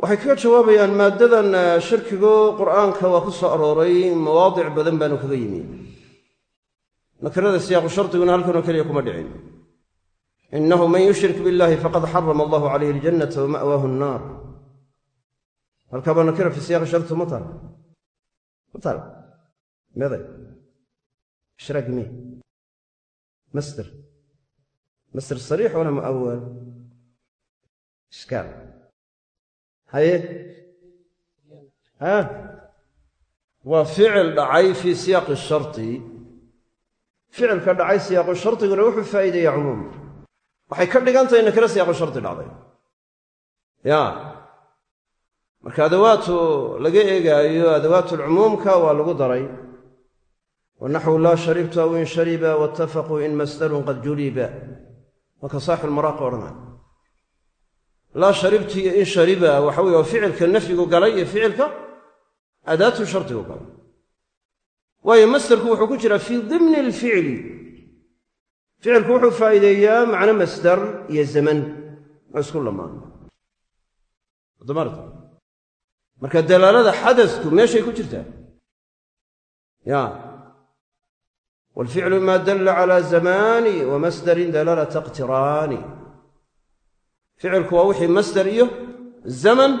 waxay kaga jawaabayaan maaddadan shirkigu qur'aanka waa ku soo arooray mawaadic badan baanu kaga yimi. Nakirada siyaaqu shardiguna halkanoo keliya kuma dhicin. Inahu man yushrik biاllahi faqad xarama allahu calayhi aljannata wama'waahu annaar. Halkaabaa nakira fi siyaaqi shardi ma tala ma tala ishraaki me masder masder sariix wala mu'awal ishkaal haye ha waa ficil dhacay fii siyaaqi shardi ficilka dhacay siyaaqu shardiguna wuxuu faa'iideeyaa cumuum waxay ka dhigan tahay nakiro siyaaqu shardi dhacday ya marka adawaatu laga eegaayo adawaatulcumuumka waa lagu daray wanaxwu laa sharibtu aw in shariba waatafaquu in masdarun qad juliba marka saaxibulmaraaqa odhanay laa sharibtu iyo in shariba waxa weye waa ficilka nafyigu galay iyo ficilka adaatu shardigu galay waayo masderku wuxuu ku jiraa fii dimni alficli ficilku wuxuu faa'iideeyaa macno masdar iyo zaman oo isku lamaan damarta marka dalaalada xadasku meeshay ku jirtaa waalficlu maa dalla calaa zamaani wa masdarin dalaalata iqtiraani ficilku waa wixii masdar iyo zaman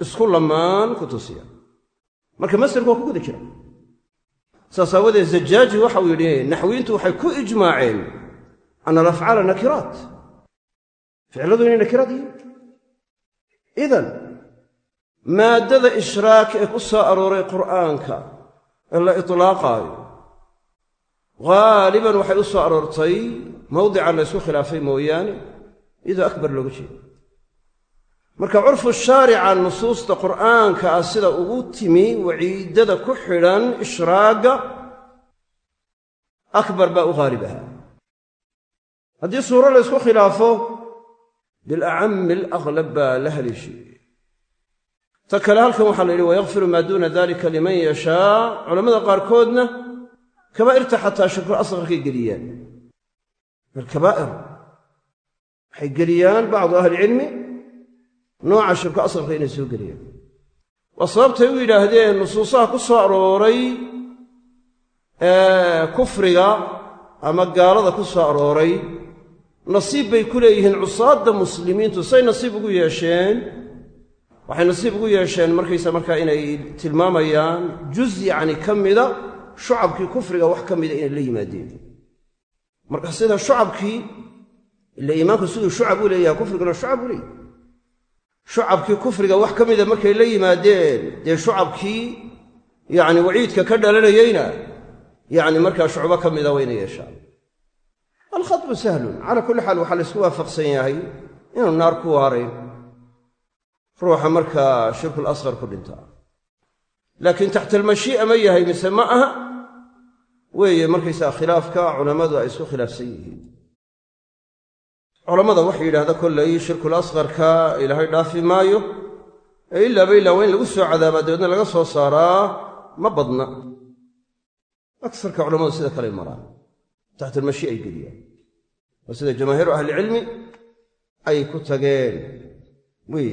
isku lamaan ku tusiya marka masderku waa ku guda jira saas aawadeed zajaaji waxau yidhi naxwiintu waxay ku ijmaaceen ana alafcaala nakiraat ficiladu inay nakiraad yihiin idan maaddada ishraak ee ku soo arooray qur'aanka ee la itlaaqaayo haaliban waxay u soo aroortay mawdica la ysku khilaafay mooyaane iyadoo akbar looga jeedo. Marka curfu shaarica nusuusta qur'aanka ah sida ugu timi waciidada ku xidhan ishraagga akbar baa u haalib ahaa haddii suuro la ysku khilaafo bilacammi alaqlab baa la haleeshiiyey ta kale halkan waxaa la yidhi wayakfiru maa duuna dalika liman yashaa. Culammada qaarkoodna kabaa'irta xataa shirkul asqarkay geliyaan. Alkabaa'ir waxay geliyaan bacdu ahlicilmi nooca shirku asqarka inay soo geliyaan. Waa sababtay u yidhaahdeen nusuusaha ku soo arooray kufriga ama gaalada ku soo arooray nasiib bay ku leeyihiin cusaadda muslimiintu. Say nasiib ugu yeesheen waxay nasiib ugu yeesheen markaysa markaa inay tilmaamayaan juz yacni ka mida shucabkii kufriga wax ka mida inay la yimaadeen. Marka sida shucabkii ila iimaanku siduu shucab u leeyaha kufriguna shucab u leeyahy shucabkii kufriga wax ka mida markay la yimaadeen dee shucabkii yacni waciidka ka dhalanayeyna yacni markaa shucbo ka mida wayna yeeshaan. Alkhatbu sahlun calaa kulli xaal waxaa laysku waafaqsan yahay inuu naar ku waarayn ruuxa markaa shirkul asqar ku dhintaa laakiin taxta almashii'a ma yahay mise ma aha? Weeye markaysaa khilaafka culammadu ay isku khilaafsan yihiin. Culammada waxay yidhahda kollay shirkul asqarka ilaahay dhaafi maayo. Ee ilaaba ilaa waa in lagu soo cadaabaa dabeedna laga soo saaraa ma badna. Aksarka culammadu sida kaley maraan. Taxta almashii'a ay geliyaan. Waa sida jamaahiiru ahlicilmi ay ku tageen. Wey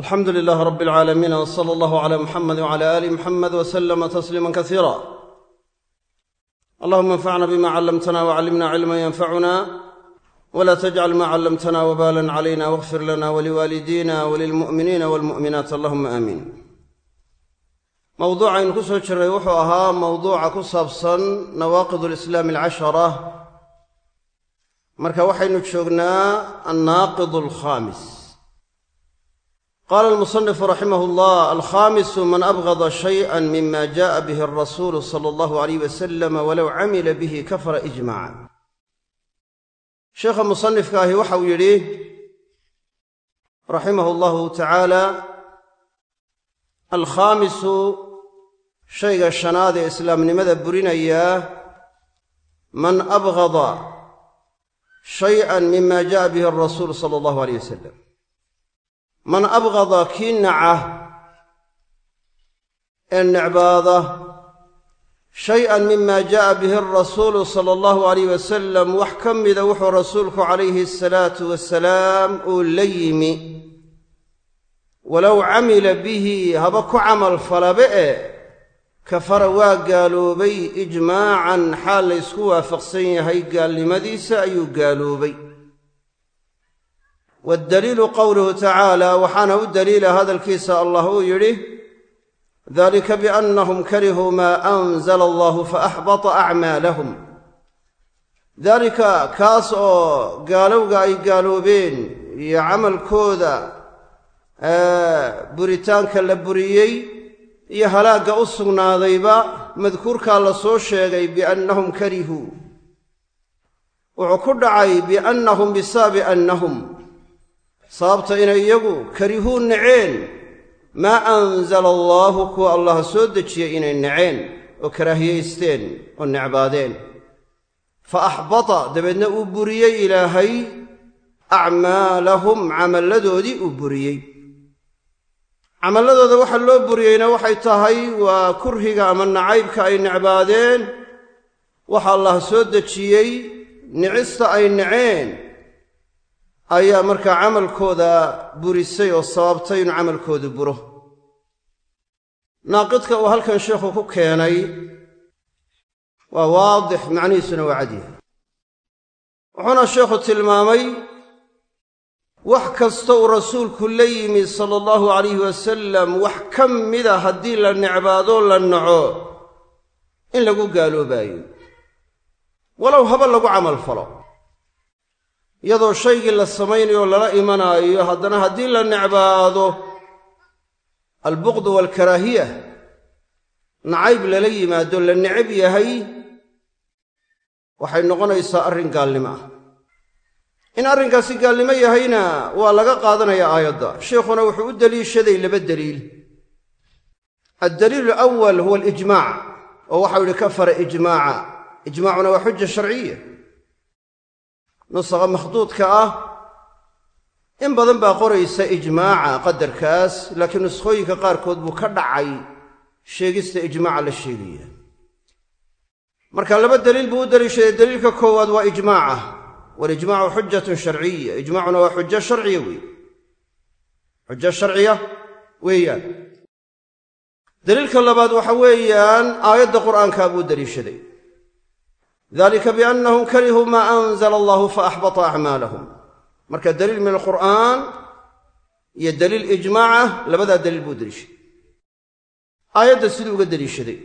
alxamdu lilaah rabbi alcaalamiin w sala allahu cala muxamed wcala aali muxamed wasalama tasliima kasiira allahuma anfacna bima callamtana wcallimna cilma yanfacuna wla tajcal ma callamtana wbalan calayna wاغfir lana waliwaalidina walilmu'miniina walmu'minaat allahuma aamiin mowduucaynu ku soo jiray wuxuu ahaa mowduuca ku saabsan nawaaqid alislaam alcashara marka waxaynu joognaa annaaqid alkhaamis qaala almusanifu raximah llah alkhaamisu man abgada shayئa mima jaءa bihi alrasuulu sala allahu alayh wasalam walow camila bihi kafara ijmaca sheekha musanifka ahi waxau yidhi raximah allahu tacaala alkhaamisu shayga shanaad ee islaamnimada burinayaa man abgada shay'an mima ja'a bihi alrasuulu sala allahu alayh wasalam man abgada kii naca ee necbaada shay-an mima jaa'a bihi arasuulu sala allahu alayh wasalam wax ka mida wuxuu rasuulku calayhi asalaatu wasalaam uu la yimi. Walow camila bihi haba ku camal falabe e kafara waa gaaloobay ijmaacan xaal la ysku waafaqsan yahay gaalnimadiisa ayuu gaaloobay waddaliilu qowluhu tacaala waxaana u daliila hadalkiisa allah uu yidhi dalika biannahum karihuu maa anzala allahu faaxbata acmaalahum daalika kaas oo gaalowga ay gaaloobeen iyo camalkooda buritaanka la buriyey iyo halaagga u sugnaadayba madkuurkaa la soo sheegay biannahum karihuu wuxuu ku dhacay biannahum bisababi annahum sababta inay iyagu karihuu naceen maa anzala allaahu kuwa allah soo dejiyey inay naceen oo karaahiyaysteen oo necbaadeen. Fa axbata dabeedna uu buriyey ilaahay acmaalahum camalladoodii uu buriyey. Camalladooda waxa loo buriyeyna waxay tahay waa kurhiga ama nacaybka ay necbaadeen. Waxa allah soo dejiyey nicista ay naceen ayaa markaa camalkooda burisay oo sababtay inuu camalkoodu buro. Naaqidka uu halkan sheikhu ku keenay waa waadix macnihiisuna waa cadyahay wuxuuna sheikhu tilmaamay wax kasta uu rasuulku la yimi sala allahu calayhi wasalam wax ka mida haddii la necbaadoo la naco in lagu gaaloobaayo walow haba lagu camal falo iyadoo shaygii la samaynayo lala imanaayo haddana haddii la necbaado albuqdu waalkaraahiya nacayb lala yimaado la necab yahay waxay noqonaysaa arrin gaalnimo ah. In arrinkaasi gaalnimo yahayna waa laga qaadanayaa aayadda. Sheikhuna wuxuu u deliishaday laba deliil addaliilu alawal huwa alijmaac oo waxau yihi kafara ijmaaca ijmaacuna waa xuja sharciya nusaqa makhduudka ah in badan baa qoraysa ijmaaca qadarkaas laakiin nuskhooyinka qaarkood buu ka dhacay sheegista ijmaaca la sheegaya. Marka laba deliil buu u deliishaday deliilka koowaad waa ijmaaca. Walijmaacu xujatun sharciya ijmaacuna waa xujo sharciya weeye xujo sharciya weeyaan. Deliilka labaad waxa weeyaan aayadda qur'aankaa buu deliishaday dalika biannahum karihuu maa anzala allahu faaxbata acmaalahum marka deliil min alqur'aan iyo deliil ijmaacah labadaa deliil buu deliishaday aayadda siduu uga deliishaday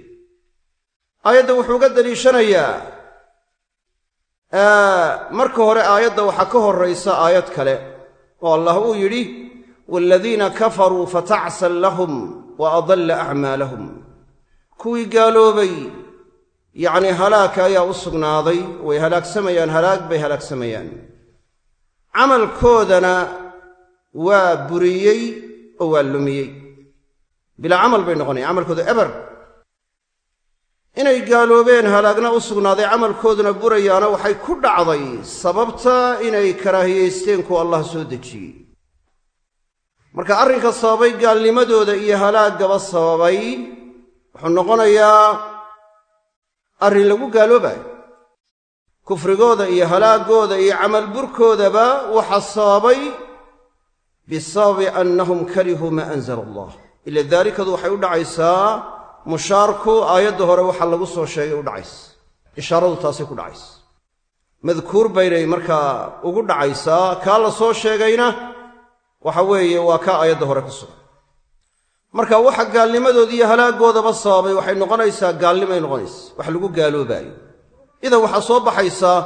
aayadda wuxuu uga deliishanayaa marka hore aayadda waxaa ka horraysa aayad kale oo allah uu yidhi waaladiina kafaruu fatacsan lahum wa adalla acmaalahum kuwii gaaloobay yacnii halaagka ayaa u sugnaaday way halaagsamayaan halaag bay halaagsamayaan camalkoodana waa buriyey oo waa lumiyey. Bilaa camal bay noqonayan camalkooda eber. Inay gaaloobeen halaagna u sugnaaday camalkooduna burayaana waxay ku dhacday sababta inay karaahiyaysteen kuwa allah soo dejiyey. Marka arrinka sababay gaalnimadooda iyo halaaggaba sababay wuxuu noqonayaa arrin lagu gaaloobayo. Kufrigooda iyo halaaggooda iyo camalburkoodaba waxa sababay bisababi annahum karihuu maa anzala allah ila daalikadu waxay u dhacaysaa mushaarku aayadda hore waxaa lagu soo sheegay u dhacaysa. Ishaaradu taasay ku dhacaysa. Madkuur baynay markaa ugu dhacaysaa kaa la soo sheegayna waxa weeye waa kaa aayadda hore ku sugan marka waxa gaalnimadooda iyo halaaggoodaba sababay waxay noqonaysaa gaalnimay noqonaysa wax lagu gaaloobaayo idan waxaa soo baxaysaa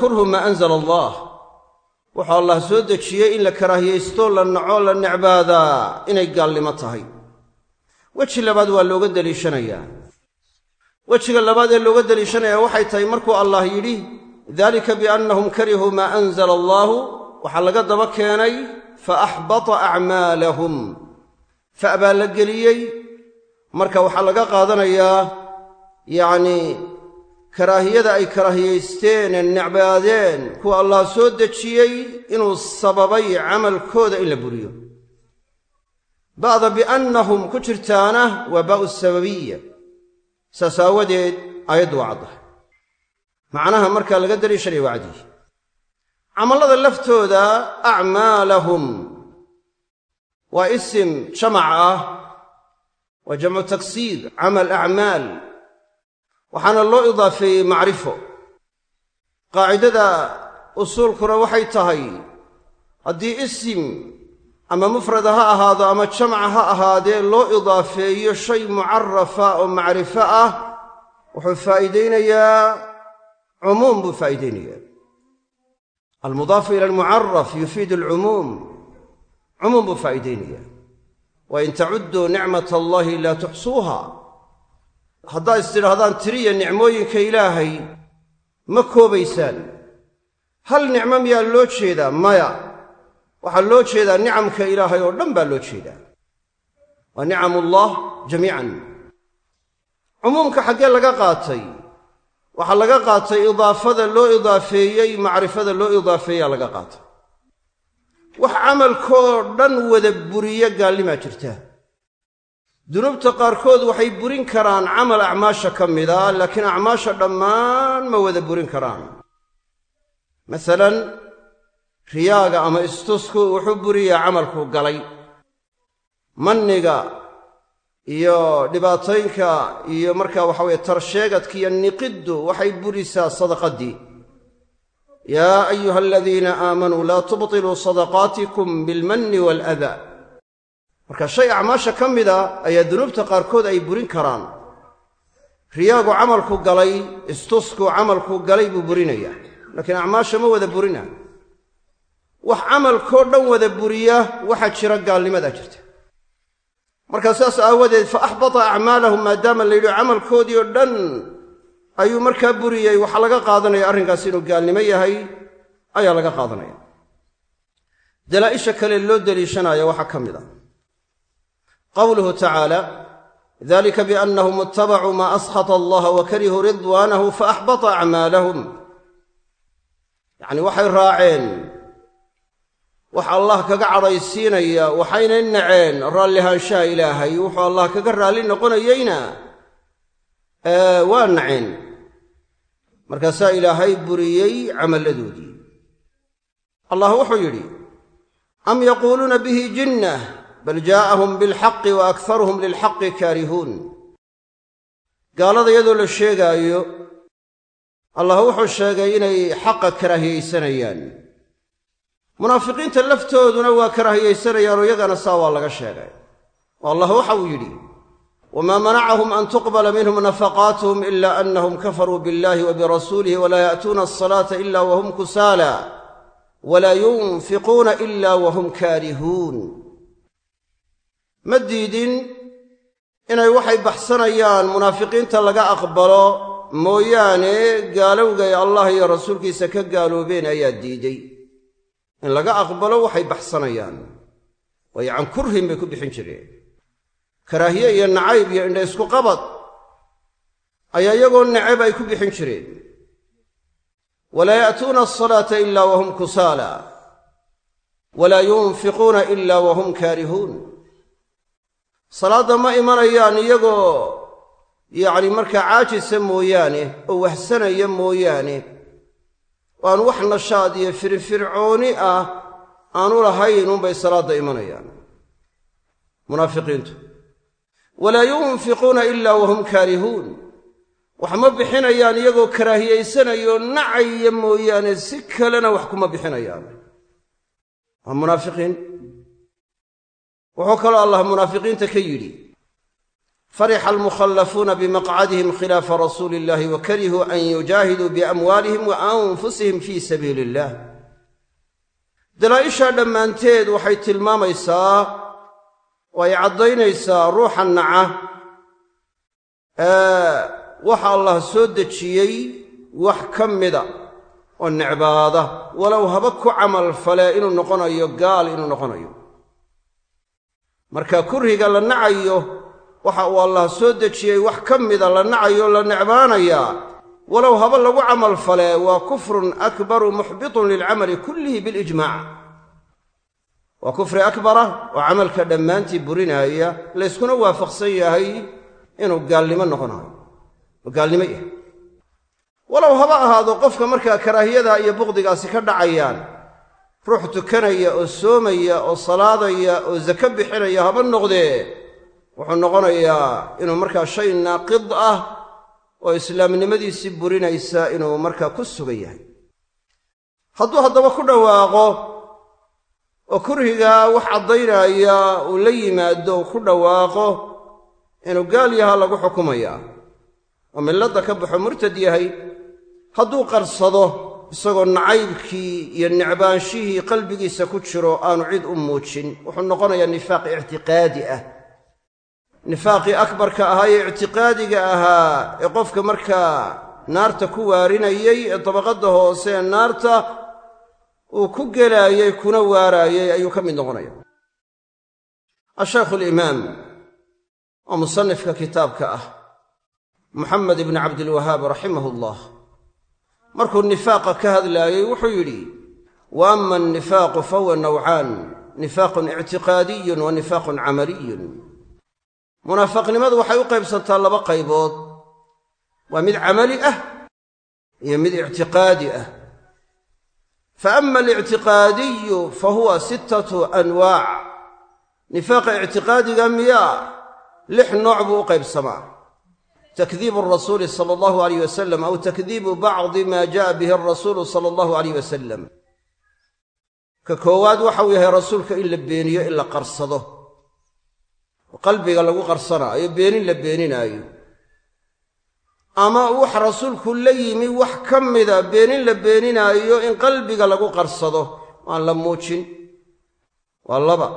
kurhu maa anzala allah wuxuu allah soo dejiyey in la karaahiyaysto la naco la necbaadaa inay gaalnimo tahay. Weji labaad waa looga deliishanayaa wejiga labaad ee looga deliishanayaa waxay tahay markuu allah yidhi dalika biannahum karihuu maa anzala allaahu waxaa laga daba keenay fa axbata acmaalahum fa baa la geliyey. Marka waxaa laga qaadanayaa yacnii karaahiyada ay karaahiyaysteen ee necbaadeen kuwa allah soo dejiyey inuu sababay camalkooda in la buriyo. Ba'da biannahum ku jirtaana waa baa'u sababiya saas aawadeed aayaddu waa caddahay macnaha markaa laga daliishanaya waa caddiyi camallada laftooda acmaalahum waa isim jamac ah waa jamcu taksiir camal acmaal. Waxaana loo idaafeeyey macrifo. Qaacidada usuulkuna waxay tahay haddii isim ama mufrada ha ahaado ama jamca ha ahaadee loo idaafeeyo shay mucarafa oo macrifo ah wuxuu faa'iidaynayaa cumuum buu faa'iidaynayaa. Almudaafu cumuum buu faa'iidaynayaa. Wa in tacudduu nicmat allaahi laa tuxsuuha. Haddaa is tidhaahdaan tiriya nicmooyinka ilaahay ma koobaysaan. Hal nicmo miyaa loo jeedaa? Maya. Waxaa loo jeedaa nicamka ilaahay oo dhan baa loo jeedaa. Waa nicamullah jamiican. Cumuumka xaggee laga qaatay waxaa laga qaatay idaafada loo idaafeeyey macrifada loo idaafeeyaa laga qaatay wax camalkoo dhan wada buriya gaalnimaa jirta. Dunuubta qaarkood waxay burin karaan camal acmaasha ka mida laakiin acmaasha dhammaan ma wada burin karaan. Masalan riyaaga ama istusku wuxuu buriyaa camalkuu galay. Manniga iyo dhibaataynka iyo markaa waxa weye tarsheegadka iyo niqiddu waxay burisaa sadaqaddii yaa ayuha aladiina aamanuu laa tubtiluu sadaqaatikum bilmanni waaladaa marka shay acmaasha ka mida ayaa dunuubta qaarkood ay burin karaan. Riyaagu camalku galay istusku camalku galay buu burinayaa laakiin acmaasha ma wada burina. Wax camalkoo dhan wada buriya waxaa jira gaalnimadaa jirta. Markaa saas aawadeed fa axbata acmaalahum maadaama la yidhi camalkoodii oo dhan ayuu markaa buriyey waxaa laga qaadanaya arrinkaas inuu gaalnimo yahay ayaa laga qaadanaya. Dalaa'isha kale loo deliishanaya waxaa ka mid a qawluhu tacaala dalika biannahum ittabacuu maa askhata allaha wa karihuu ridwaanahu fa axbata acmaalahum. Yacni waxay raaceen wax allah kaga cadhaysiinaya waxaynay naceen raallihaanshaha ilaahay wuxuu allah kaga raalli noqonayeyna waa naceen. Markaasaa ilaahay buriyey camalladoodii. Allah wuxuu yidhi am yaquuluuna bihi jinnah bal jaa'ahum bilxaqi wa akharuhum lilxaqi kaarihuun. Gaalada iyadoo la sheegaayo allah wuxuu sheegay inay xaqa karaahiyaysanayaan. Munaafiqiinta laftooduna waa karaahiyaysanayaanoo iyagana saa waa laga sheegay. Oo allah waxa uu yidhi wamaa manacahum an tuqbala minhum nafaqaatuhum ila anahum kafaruu biاllahi wa birasuulihi walaa ya'tuuna asalaata ila wahum kusaala walaa yunfiquuna ila wahum kaarihuun ma diidin inay waxay baxsanayaan munaafiqiinta laga aqbalo mooyaane gaalowgay allah iyo rasuulkiisa ka gaaloobeen ayaa diiday in laga aqbalo waxay baxsanayaan waayo can kurhin bay ku bixin jireen karaahiye iyo nacayb iyo indha isku qabad ayaa iyagoo necab ay ku bixin jireen. Walaa ya'tuuna asalaata ila wahum kusaala. Walaa yunfiquuna ila wahum kaarihuun. Salaadda ma imanayaan iyagoo yacni markaa caajisa mooyaane oo wahsanaya mooyaane aan wax nashaad iyo firfircooni ah aanu lahayn unbay salaadda imanayaan. Munaafiqiintu walaa yunfiquuna ilaa wahum kaarihuun. Wax ma bixinayaan iyagoo karaahiyaysanayoo nacaya mooyaane si kalena wax kuma bixinayaan. Waa munaafiqiin. Wuxuu kaloo allah munaafiqiinta ka yidhi farixa almukhallafuuna bimaqcadihim khilaafa rasuuli illahi wa karihuu an yujaahiduu biamwaalihim wa anfusihim fii sabiili illah dalaa'ishaa dhammaanteed waxay tilmaamaysaa oo ay caddaynaysaa ruuxa naca. Waxa allah soo dejiyey wax ka mida. Oo necbaada walow haba ku camal falee inuu noqonayo gaal inuu noqonayo. Marka kurhiga la nacayo waxa uu allah soo dejiyey wax ka mida la nacayo la necbaanayaa walow haba lagu camal falee waa kufrun akbaru muxbitun lilcamali kullihi bilijmaac waa kufri akbara oo camalka dhammaantii burinaaya layskuna waafaqsan yahay inuu gaalnimo noqonayo. Oo gaalnimo yahay. Walow haba ahaado qofka markaa karaahiyada iyo buqdigaasi ka dhacayaan ruux tukanaya oo soomaya oo salaadaya oo sako bixinaya haba noqdee wuxuu noqonayaa inuu markaa shay naaqid ah oo islaamnimadiisii burinaysa inuu markaa ku sugan yahay. Hadduu haddaba ku dhawaaqo oo kurhigaa wax caddaynaya uu la yimaado uu ku dhawaaqo inuu gaal yahaa lagu xukumayaa oo milladda ka baxo murtad yahay. Hadduu qarsado isagoo nacaybkii iyo necbaanshihii qalbigiisa ku jiro aanu cid u muujin. Wuxuu noqonayaa nifaaq ictiqaadi ah. Nifaaqii akbarka ahaa ee ictiqaadiga ahaa ee qofka markaa naarta ku waarinayey ee dabaqadda hoose ee naarta uu ku gelaayey kuna waaraayey ayuu ka mid noqonaya. Ashaykhu alimaam oo musanifka kitaabka ah muxamed ibni cabdilwahaab raximahu allah markuu nifaaqa ka hadlaayey wuxuu yidhi wa ama annifaaqu fahuwa nawcaan nifaaqun ictiqaadiyun wa nifaaqun camaliyun. Munaafaqnimadu waxay u qaybsantaa laba qaybood. Waa mid camali ah iyo mid ictiqaadi ah fa ama alictiqaadiyu fa huwa sittatu anwaac nifaaqa ictiqaadiga miyaa lix nooc buu u qaybsamaa takdiibu arasuuli sala allahu alayh wasalam aw takdiibu bacdi maa ja'a bihi arasuulu sala allahu alayh wasalam ka koowaad waxau yahay rasuulka in la beeniyo in la qarsado qalbiga lagu qarsanaayo beenin la beeninaayo ama wax rasuulku la yimi wax ka mida beenin la beeninaayo in qalbiga lagu qarsado. Aan la muujin. Waa laba.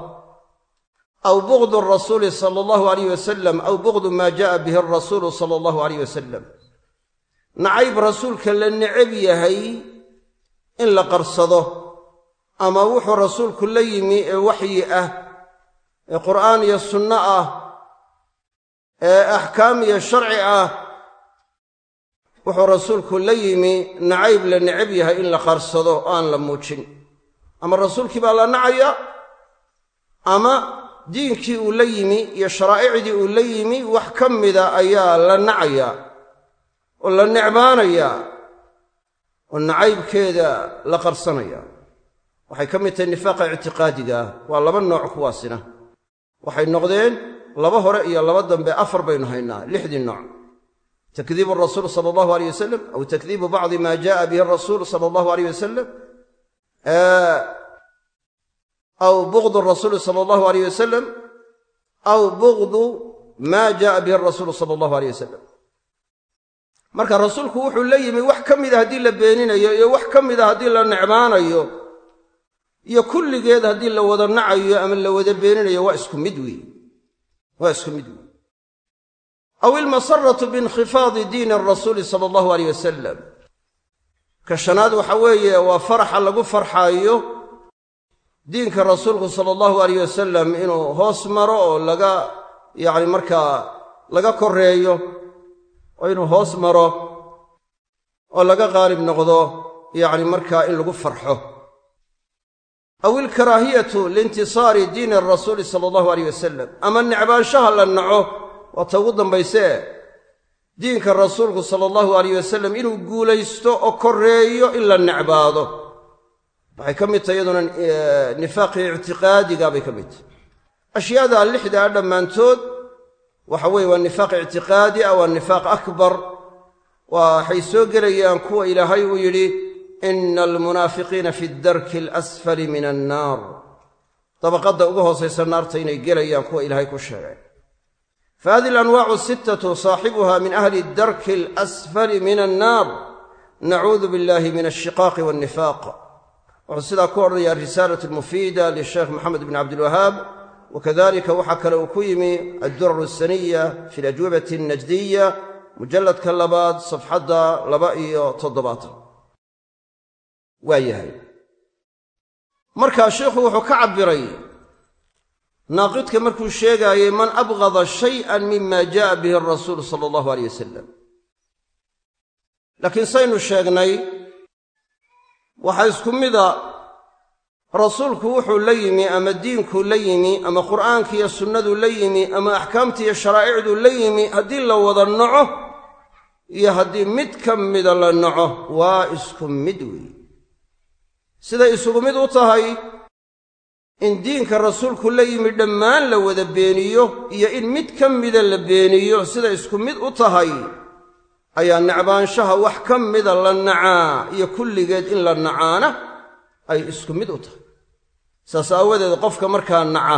Aw buqdu rasuuli sala allahu alayh wasalam aw buqdu maa ja'a bihi arasuulu sala allahu alayh wasalam nacayb rasuulka la necab yahay in la qarsado. Ama wuxuu rasuulku la yimi ee waxyi ah ee qur'aan iyo sunno ah ee axkaam iyo sharci ah wuxuu rasuulku la yimi nacayb la necab yahay in la qarsado aan la muujin. Ama rasuulkii baa la nacaya ama diinkii uu la yimi iyo sharaa'icdii uu la yimi wax ka mida ayaa la nacaya oo la necbaanaya oo nacaybkeeda la qarsanaya. Waxay ka mid tahay nifaaqa ictiqaadiga ah. Waa laba nooc kuwaasina. Waxay noqdeen laba hore iyo laba dambe afar baynu haynaa lixdii nooc takdiibu rasuul sala allahu aleyh wasalam aw takdiibu bacdi maa ja'a bihi arasuul sala allahu aleyh wasalam aw buqdu rasuuli sala allahu aleyh wasalam aw buqdu maa ja'a bihi arasuulu sala allahu aleyh wasalam marka rasuulku wuxuu la yimi wax ka mida haddii la beeninayo iyo wax ka mida haddii la necbaanayo iyo kulligeed haddii la wada nacayo ama la wada beeninayo waa isku mid weeye aw ilmasaratu biinkhifaadi diini arasuuli sala allahu aleyh wasalam ka shanaad waxa weeye waa faraxa lagu farxaayo diinka rasuulku sala allahu aleyh wasalam inuu hoos maro oo laga yacni markaa laga koreeyo oo inuu hoos maro oo laga qaalib noqdo yacni markaa in lagu farxo. Aw ilkaraahiyatu liintisaari diini arasuuli sala allahu aleyh wasalam ama necbaanshaha la naco waa ugu dambaysee diinka rasuulku sala allahu aleyh wasalam inuu guulaysto oo koreeyo in la necbaado. Waxay ka mid tahay iyaduna nifaaqii ictiqaadiga bay ka mid tahay. Ashyaada lixdaa dhammaantood waxa weeye waa nifaaq ictiqaadi ah waa nifaaq akbar. Waxay soo gelayaan kuwa ilaahay uu yidhi ina almunaafiqiina fi darki alasfali min annaar. Dabaqadda uga hoosaysa naarta inay gelayaan kuwa ilaahay ku sheegay fa hadihi alanwaacu sittatu saaxibuha min ahli darki alasfali min annaar nacuudu billahi min alshiqaaqi walnifaaq wuxuu sidaa ku odhanaya arisaalat almufiida lisheekh moxamed bn cabdilwahaab wakadalika waxaa kale uu ku yimi addurar asaniya fi alajwibati alnajdiya mujalladka labaad safxadda laba iyo toddobaatan waa yahay markaa sheikhu wuxuu ka cabbiray naaqidka markuu sheegaayey man abqada shay'an mima ja'a bihi arasuulu sala allahu aleyh wasalam laakiin saynu sheegnay waxaa isku mida rasuulku wuxuu la yimi ama diinku la yimi ama qur'aanka iyo sunnadu la yimi ama axkaamta iyo sharaa'icdu la yimi haddii la wada naco iyo haddii mid ka mida la naco waa isku mid weeye siday isugu mid u tahay in diinka rasuulku la yimi dhammaan la wada beeniyo iyo in mid ka mida la beeniyo siday isku mid u tahay ayaa necbaanshaha wax ka mida la nacaa iyo kulligeed in la nacaana ay isku mid u tahay. Saas aawadeed qofka markaa naca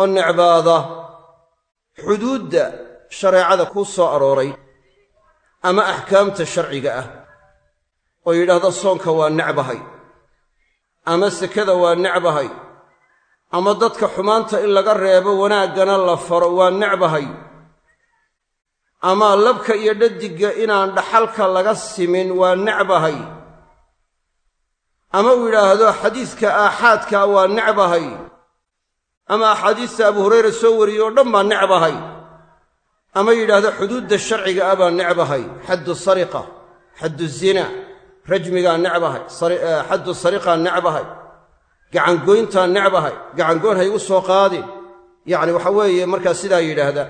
oo necbaada xuduudda shareecada kuu soo arooray ama axkaamta sharciga ah oo yidhaahda soonka waa necbahay ama sekada waa necbahay. Ama dadka xumaanta in laga reebo wanaaggana la faro waa necbahay. Ama labka iyo dhadigga inaan dhaxalka laga simin waa necbahay. Ama uu yidhaahdo xadiiska aaxaadka waa necbahay. Ama axaadiista abu hurayra soo wariyey oo dhan baa necbahay. Ama yidhaahdo xuduudda sharciga ah baa necbahay. Xaddu sariqa xaddu zina rajmigaa necbahay xaddu sariqaa necbahay gacangoyntaa necbahay gacangoyn ha igu soo qaadin. Yacni waxa weeye markaa sidaa yidhaahda.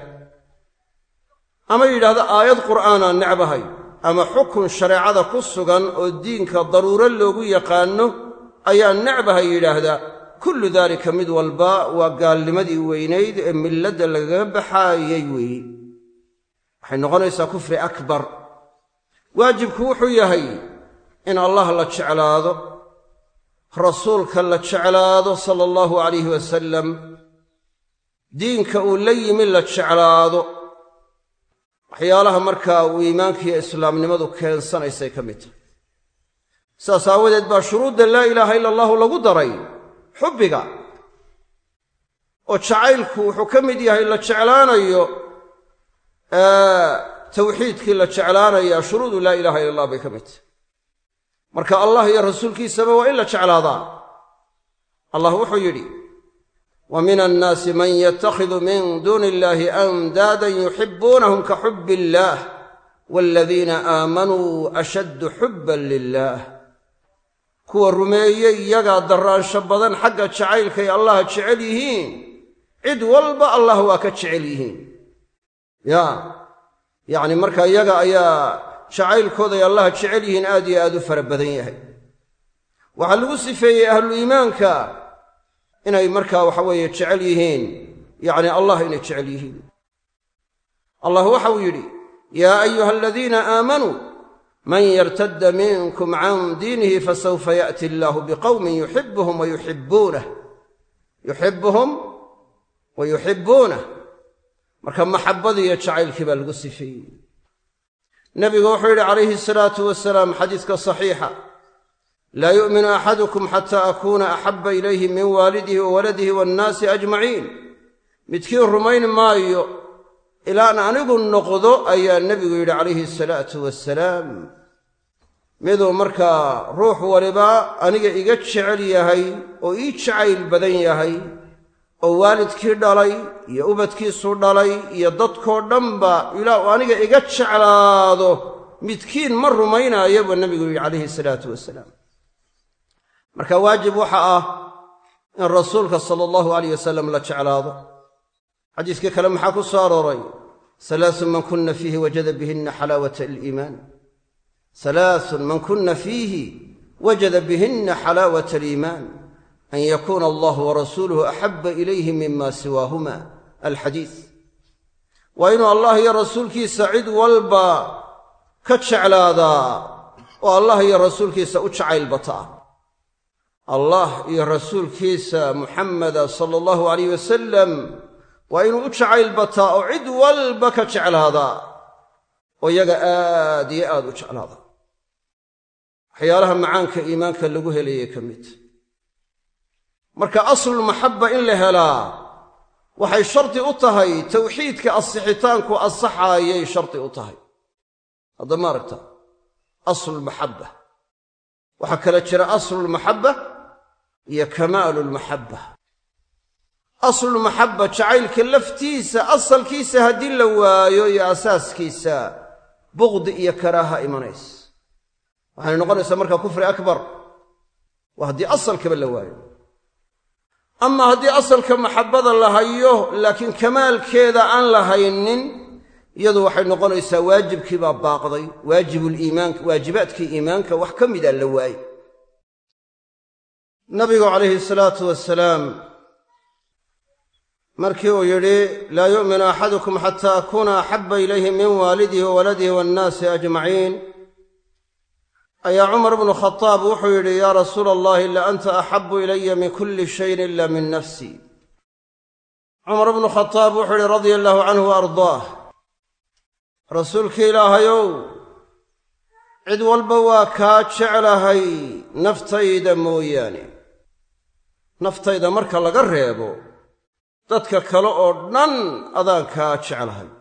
Ama yidhaahda aayad qur'aanaa necbahay ama xukun shareecada ku sugan oo diinka daruuro loogu yaqaanno ayaa necbahay yidhaahdaa kullu daalika mid walba waa gaalnimadii weynayd ee milladda lagaga baxaayay weeye waxay noqonaysaa kufri akbar. Waajibku wuxuu yahay in allah la jeclaado rasuulka la jeclaado sala allahu calayhi wasalam diinka uu la yimi la jeclaado waxyaalaha markaa uu iimaankiiyo islaamnimadu keensanaysay ka mid. Tahay sidaas aawadeed baa shuruudda laa ilaaha ila allahu lagu daray xubbiga oo jacaylku wuxuu ka mid yahay la jeclaanayo tawxiidkii la jeclaanayaa shuruudu laa ilaaha illa allah bay ka mid tahay marka allah iyo rasuulkiisaba waa in la jeclaadaa allah wuxuu yidhi wa min annaasi man yatakhidu min duuni illahi andaadan yuxibuunahum ka xubbi illaah waaladiina aamanuu ashaddu xubban lilaah kuwa rumeeyey iyagaa darraansho badan xagga jacaylkay allah jecel yihiin cid walba allah waa ka jecel yihiin. Ya yacni marka iyaga ayaa jacaylkooday allah jecel yihiin aad iyo aad u fara badan yahay. Waxaa lagu sifeeyey ahlu iimaanka inay markaa waxa weeye jecel yihiin yacni allah inay jecel yihiin. Allah waxau yidhi yaa ayuha aladiina aamanuu man yartadda minkum can diinihi fasawfa yaأti illaahu biqowmin yuxibuhum wa yuxibuunah yuxibuhum wa yuxibuunah marka maxabadii iyo jacaylkii baa lagu sifeeyey nebigu wuxuu yidhi calayhi asalaatu wasalaam xadiiska saxiixa laa yu'minu axadukum xataa akuuna axabba ilayhi min waalidihi wa waladihi waannaasi ajmaciin. Midkiin rumayn maayo ilaan anigu noqdo ayaa nebigu yidhi calayhi asalaatu wasalaam miduu markaa ruux waliba aniga iga jecel yahay oo ii jacayl badan yahay oo waalidkii dhalay iyo ubadkiisu dhalay iyo dadkoo dhanba ilaa uu aniga iga jeclaado midkiin ma rumaynaayo buu nebigu yidhi calayhi salaatu wasalaam. Marka waajib waxa ah in rasuulka sala allahu alayh wasalam la jeclaado. Xadiiskii kale maxaa ku soo arooray? Salaasun man kunna fiihi wajada bihinna xalaawata aliimaan. Salaasun man kunna fiihi wajada bihinna xalaawata aliimaan an yakuuna allahu warasuuluhu axabba ilayhi mima siwaahuma alxadiis waa inuu allah iyo rasuulkiisa cid walba ka jeclaadaa oo allah iyo rasuulkiisa u jacayl bataa allah iyo rasuulkiisa muxameda sala allahu alayh wasalam waa inuu u jacayl bataa oo cid walba ka jeclaadaa oo iyaga aad iyo aad u jeclaada waxyaalaha macaanka iimaanka marka aslulmaxabba in la helaa waxay shardi u tahay tawxiidka asixitaanku asaxaayay shardi u tahay. Hadda ma aragta aslulmaxabba waxaa kala jira aslulmaxabba iyo kamaalulmaxabba aslulmaxabba jacaylka laftiisa asalkiisa haddii la waayo iyo asaaskiisa buqdi iyo karaaha imanays. Waxay noqonaysaa markaa kufri akbar. Waa haddii asalkaba la waayo ama haddii asalka maxabbada la hayo laakiin kamaalkeeda aan la haynin iyadu waxay noqonaysaa waajibkii baa baaqday waajibuliimaanka waajibaadkii iimaanka wax ka mida la waaye nabigu calayhi salaatu wasalaam markii uu yidhi laa yu'minu axadukum xataa akuuna axabba ilayhi min waalidihi wa waladihi waannaasi ajmaciin ayaa cumar bnu khadaab wuxuu yidhi yaa rasuula allahi la anta axabu ilaya min kulli shayin ila min nafsi. Cumar bnu khadaab wuxuu yidhi radia allaahu canhu wa ardaah. Rasuulkii ilaahayow cid walba waa kaa jeclahay naftayda mooyaane. Naftayda marka laga reebo dadka kale oo dhan adaan kaa jeclahay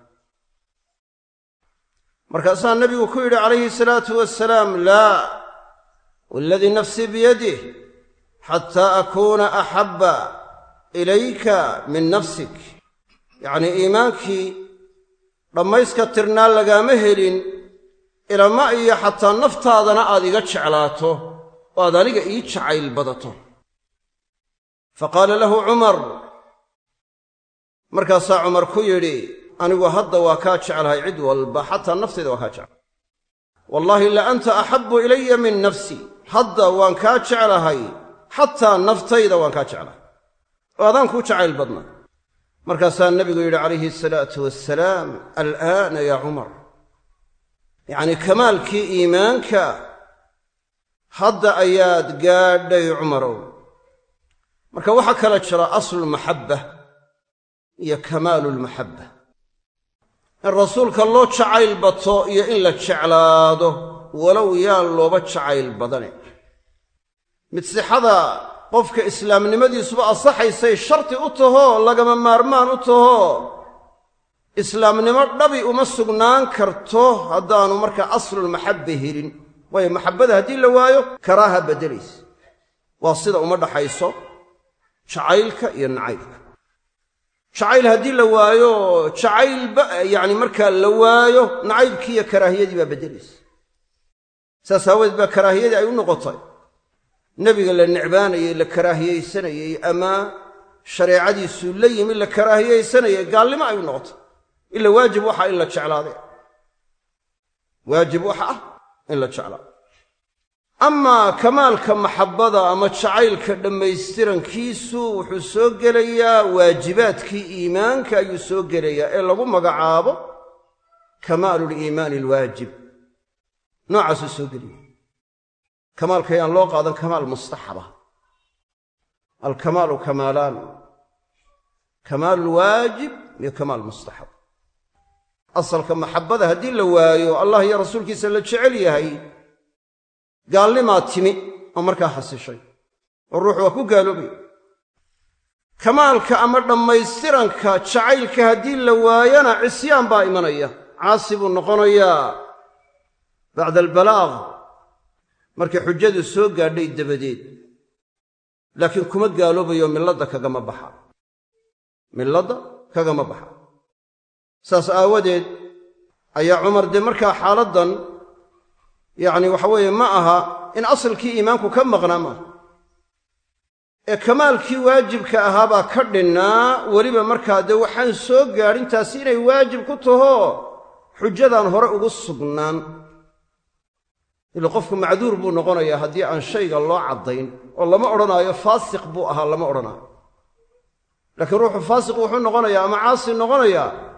markaasaa nebigu ku yidhi calayhi salaatu wasalaam laa waaladii nafsii biyadih xataa akuuna axabba ilayka min nafsik. Yacnii iimaankii dhammayska tirnaa lagaama helin ilama iyo xataa naftaadana aad iga jeclaato oo aad aniga ii jacayl badato. Fa qaala lahu cumar markaasaa cumar ku yidhi anigu hadda waa kaa jeclahay cid walba xataa naftayda waa kaa jeclahay. Wallaahi la anta axabbu ilaya min nafsi. Hadda waan kaa jeclahay xataa naftayda waan kaa jeclahay. Oo adaan kuu jacayl badna markaasaa nebigu yidhi calayhi salaatu wasalaam al'aana yaa cumar. Yacnii kamaalkii iimaanka hadda ayaad gaadhay cumarow. Marka waxaa kala jira aslulmaxabba iyo kamaalulmaxabba in rasuulka loo jacayl bato iyo in la jeclaado walow yaan looba jacayl badane. Mid sixada qofka islaamnimadiisuba asaxaysay sharti u tahoo lagama maarmaan u tahoo islaamnimo dhabi uma sugnaan karto haddaanu markaa aslulmaxabba helin. Waayo maxabbada haddii la waayo karaaha beddelaysa. Waa sida uma dhaxayso jacaylka iyo nacaybka jacayl haddii la waayo jacaylba yacni markaa la waayo nacaybkii iyo karaahiyadii baa beddelaysa. Saas aawadeed baa karaahiyadii ay u noqotay. Nebiga la necbaanayey la karaahiyaysanayey ama shareecadiisuu la yimi la karaahiyaysanayay gaalnimo ay u noqotay. Ila waajib waxa in la jeclaade waajib waxa ah in la jeclaado amaa kamaalka maxabbada ama jacaylka dhammaystirankiisu wuxuu soo gelayaa waajibaadkii iimaanka ayuu soo gelayaa ee lagu magacaabo kamaaluliimaani alwaajib. Noocaasuu soo gelaya kamaalka yaan loo qaadan kamaal mustaxaba. Alkamaalu kamaalaan. Kamaal lwaajib iyo kamaal mustaxab. Asalka maxabbada haddii la waayo allah iyo rasuulkiisa la jecel yahay gaalnimaa timi oo markaa xasishay oo ruux waa ku gaaloobay. Kamaalka ama dhammaystiranka jacaylka haddii la waayana cisyaan baa imanaya. Caasi buu noqonayaa bacda albalaaq markay xujadu soo gaadhay dabadeed. Laakiin kuma gaaloobayo milladda kagama baxa. Milladda kagama baxa. Saas aawadeed ayaa cumar dee markaa xaaladdan yacni waxa weeye ma aha in asalkii iimaanku ka maqnaa maaha ee kamaalkii waajibka ahaabaa ka dhinnaa weliba markaa dee waxaan soo gaadhintaasi inay waajib ku taho xujadaan hore ugu sugnaan. Ila qofku macduur buu noqonayaa haddii aan shayga loo caddayn oo lama odhanaayo faasiq buu ahaa lama odhanaayo. Laakiin ruuxu faasiq wuxuu noqonayaa ama caasi noqonayaa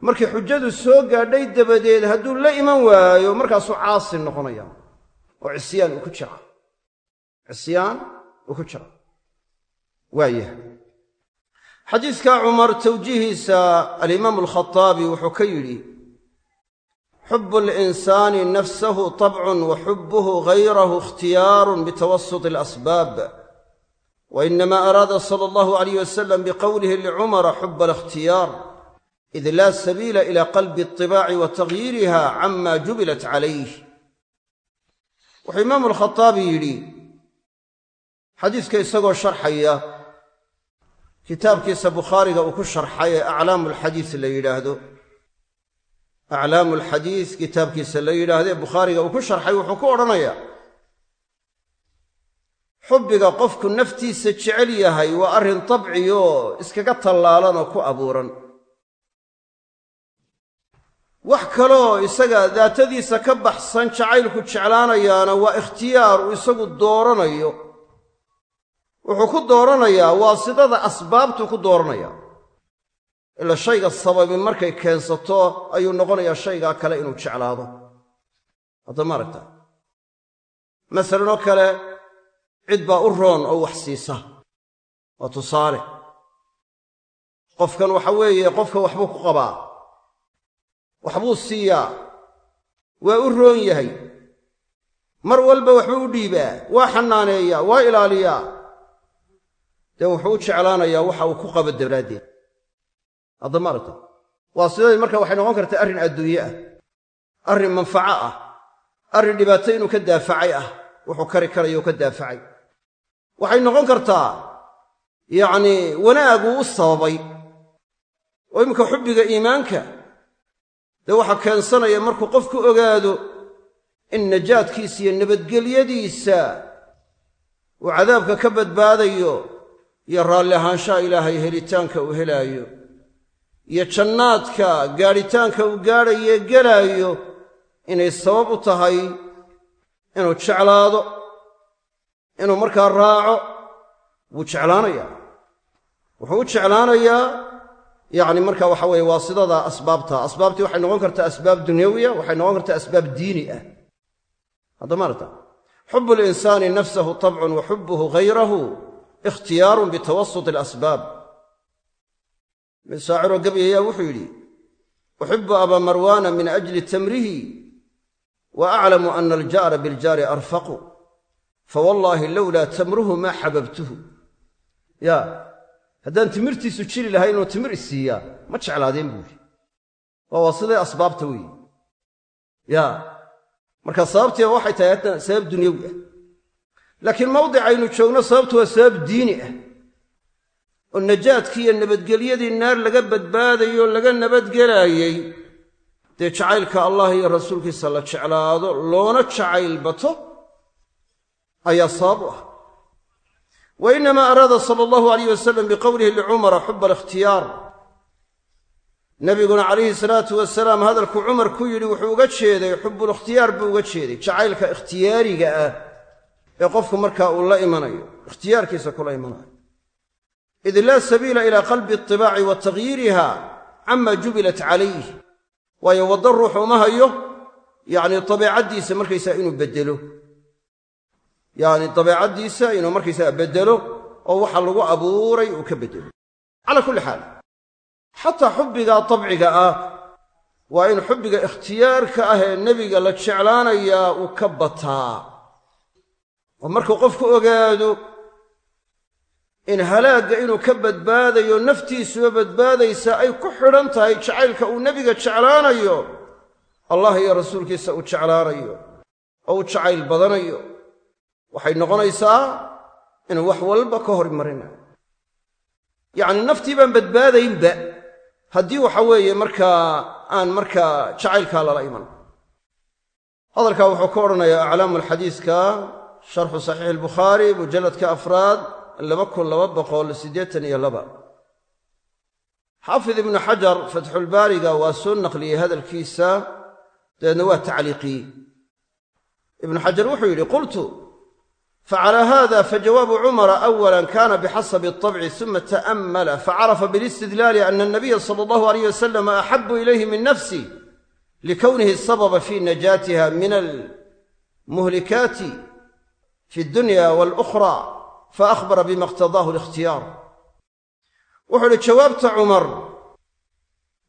markii xujadu soo gaadhay dabadeed hadduu la iman waayo markaasuu caasi noqonaya. Oo cisyaan uu ku jira. Cisyaan uu ku jira. Waayahay xadiiska cumar tawjiihiisa alimaamu alkhataabi wuxuu ka yidhi xubu alinsaani nafsahu tabcun wa xubuhu gayrahu ikhtiyaarun bitawasut alasbaab. Wa inama araada sala allahu alayh wasalam biqowlihi licumara xuba alikhtiyaar id laa sabiila ila qalbi itibaaci wa tagyiiriha cama jubilat calayh wuxuu imaamu alkhataabi yidhi xadiiska isagoo sharxaya kitaabkiisa bukhaariga uu ku sharxay ee aclaamu alxadiis la yidhaahdo aclaamu alxadiis kitaabkiisa la yidhaahdo ee bukhaariga uu ku sharxay wuxuu ku odhanayaa xubbiga qofku naftiisa jecel yahay waa arrin dabciyoo iskaga tallaalan oo ku abuuran wax kaloo isaga daatadiisa ka baxsan jacaylku jeclaanayaana waa ikhtiyaar uu isagu dooranayo. Wuxuu ku dooranayaa waasidada asbaabtuu ku dooranayaa. Ila shayga sababi markay keensato ayuu noqonayaa shaygaa kale inuu jeclaado. Hadda ma aragta masalan oo kale cid baa u roon oo wax siisa. Waa tusaale. Qofkan waxa weeye qofka waxbuu ku qabaa waxbuu siiyaa. Waa u roon yahay. Mar walba waxbuu u dhiibaa waa xanaaneeyaa waa ilaaliyaa. Dee wuxuu u jeclaanayaa waxa uu ku qabo daraaddeed. Hadda ma aragta waa sidadii marka waxay noqon kartaa arrin adduunye ah arrin manfaco ah arrin dhibaato inuu ka daafacay ah wuxuu kari karayo ka daafacay. Waxay noqon kartaa yacnii wanaaguu u sababay. Oo iminka xubbiga iimaanka dee waxaa keensanaya markuu qofku ogaado in najaadkiisa iyo nabadgelyadiisa uu cadaabka ka badbaadayo iyo raalli ahaanshaha ilaahay helitaanka uu helaayo iyo jannaadka gaadhitaanka uu gaadhaye gelaayo inay sabab u tahay inuu jeclaado inuu markaa raaco wuu jeclaanayaa. Wuxuu u jeclaanayaa yacni marka waxa weeye waa sidada asbaabta. Asbaabtii waxay noqon kartaa asbaab dunyawiya waxay noqon kartaa asbaab diini ah. Hadda maarata xubu linsaani nafsahu tabcun wa xubuhu hayrahu ikhtiyaarun bitawasut alasbaab. Mid shaaciroo gebyayaa wuxuu yidhi uxibu abaa marwaana min ajli tamrihi wa aclamu ana aljaara biljaari arfaqu. Fawallaahi lowlaa tamruhu maa xababtuhu. Ya haddaan timirtiisu jiri lahay inuu timir isiiyaa ma jeclaadeen buuri waa waa siday asbaabta weeye. Ya marka sababtiiba waxay tahay hadda sabab dunyawi ah. Laakiin mawdicaynu joogno sababtu waa sabab diini ah. Oo najaadkii iyo nabadgelyadii naar laga badbaadayo laga nabadgelaayey dee jacaylka allah iyo rasuulkiisa la jeclaado loona jacayl bato ayaa sabab u ah wa inamaa araada sala allahu alayh wasalam biqowlihi licumara xuba alikhtiyaar nabiguna calayhi salaatu wasalaam hadalku cumar ku yidhi wuxuu uga jeeday xubulikhtiyaar buu uga jeeday jacaylka ikhtiyaariga ah ee qofku markaa uu la imanayo ikhtiyaarkiisa kula imanayo id laa sabiila ilaa qalbi itibaaci wa taghyiiriha cama jubilat calayh waayo waddo ruuxu uma hayo yacni dabeecaddiisa markaysaa inuu beddelo yacni dabeecaddiisa inuu markaysaga beddelo oo waxa lagu abuuray uu ka beddelo. Calaa kulli xaal xataa xubbigaa dabciga ah waa in xubbiga ikhtiyaarka ah ee nebiga la jeclaanayaa uu ka bataa. Oo markuu qofku ogaado in halaagga inuu ka badbaadayo naftiisuba badbaadaysa ay ku xidhan tahay jacaylka uu nebiga jeclaanayo allah iyo rasuulkiisa uu jeclaanayo oo uu jacayl badanayo waxay noqonaysaa inuu wax walba ka hor marinayo yacni naftii baan badbaadaynba haddii waxa weeye markaa aan markaa jacaylkaa lala iman. Hadalkaa wuxuu ka odhanayaa aclaamu alxadiiska sharxu saxiixi albukhaari mujalladka afraad laba kun laba boqol siddeetan iyo laba. Xaafid ibnu xajar fatxulbaariga waa soo naqliyey hadalkiisa dabeedna waa tacliiqiyey. Ibnu xajar wuxuu yidhi qultu facalaa hada fajawaabu cumara awala kana bixasabi اطabci uma ta'mala facarafa bilistidlaali ana anabiya sala allahu alayh wasalam axabu ilayhi min nafsi likownihi sababa fi najaatiha min almuhlikaati fi dunya walukhra faahbara bima iqtadaahu likhtiyaar wuxu uhi jawaabta cumar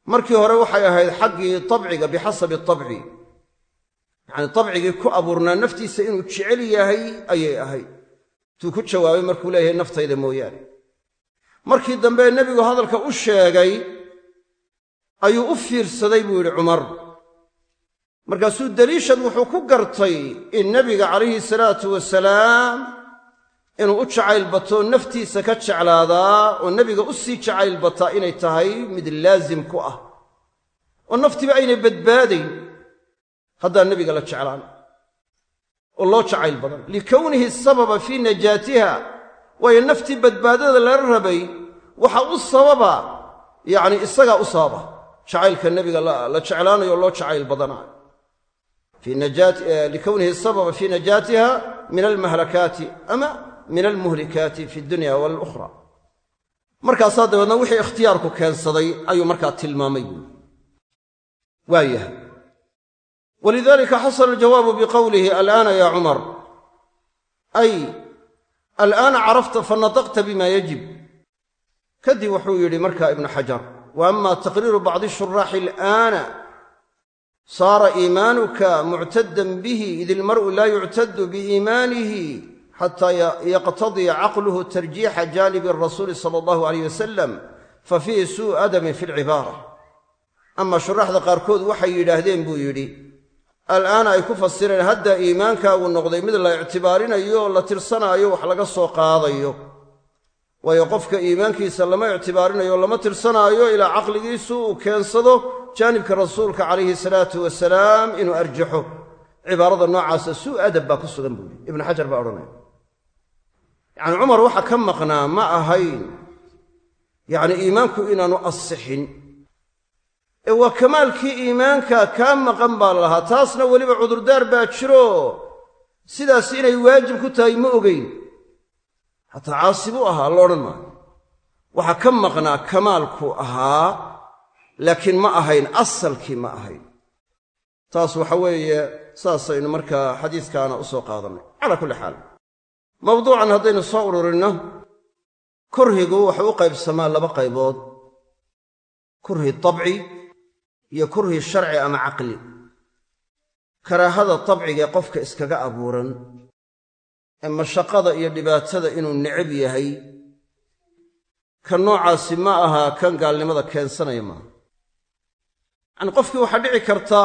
markii hore waxay ahayd xaggii abciga bixasabi abci yacni dabcigii ku abuurnaa naftiisa inuu jecel yahay ayay ahayd. Tuu ku jawaabay markuu leeyahay naftayda mooyaane. Markii dambe nebigu hadalka u sheegay ayuu u fiirsaday buu yidhi cumar markaasuu deliishad wuxuu ku gartay in nebiga calayhi salaatu wasalaam inuu u jacayl bato naftiisa ka jeclaadaa oo nebiga u sii jacayl bataa inay tahay mid laasim ku ah. Oo naftiba aynay badbaadayn haddaan nebiga la jeclaan. Oo loo jacayl badan. Likownihi sababa fii najaatiha waayo naftii badbaadada lala rabay waxa u sababa yacni isagaa u sababa. Jacaylka nebiga la jeclaanayo oo loo jacayl badanaayo likownihi sababa fii najaatiha min almahlakaati ama min almuhlikaati fi dunya walukhra markaasaa dabeedna wixii ikhtiyaarku keensaday ayuu markaa tilmaamay waayahay walidalika xasala aljawaabu biqowlihi alaana ya cumar ay alaana carafta fanataqta bima yajib kadib wuxuu yidhi markaa ibnu xajar wa ama taqriiru bacdi shuraaxi alaana saara iimaanuka muctadan bihi id ilmar'u laa yuctadu biiimaanihi xataa yaqtadiya caqluhu tarjiixa jaanibi rasuuli sala allahu alayh wasalam fa fiihi suu adamin fi lcibaara ama shuraaxda qaarkood waxay yidhaahdeen buu yidhi al'aana ay ku fasireen hadda iimaankaagu noqday mid la ictibaarinayo oo la tirsanaayo wax laga soo qaadayo. Waayo qofka iimaankiisa lama ictibaarinayo lama tirsanaayo ilaa caqligiisu uu keensado jaanibka rasuulka calayhi salaatu wasalaam inuu arjaxo. Cibaarada noocaasa suu adab baa ku sugan buu yidhi. Ibnu xajar baa odhanaya. Yacni cumar waxa ka maqnaa ma ahayn. Yacni iimaanku inaanu asixin ee waa kamaalkii iimaanka kaa maqan baa lahaa. Taasna weliba cudurdaar baa jiro. Sidaas inay waajib ku tahay ma ogeyn. Hataa caasi buu ahaa la odhan maayo. Waxaa ka maqnaa kamaalku ahaa laakiin ma ahayn asalkii ma ahayn. Taas waxa weeye saasaynu markaa xadiiskaana u soo qaadannay. Calaa kulli xaal. Mawduucan haddaynu soo ururinno kurhigu waxay u qaybsamaa laba qaybood. Kurhi tabci iyo kurhi sharci ama caqli. Karaahada tabciga ee qofka iskaga abuuran ee mashaqada iyo dhibaatada inuu necab yahay ka noocaasi ma aha kan gaalnimada keensanaya maaha. Yacni qofkii waxaa dhici karta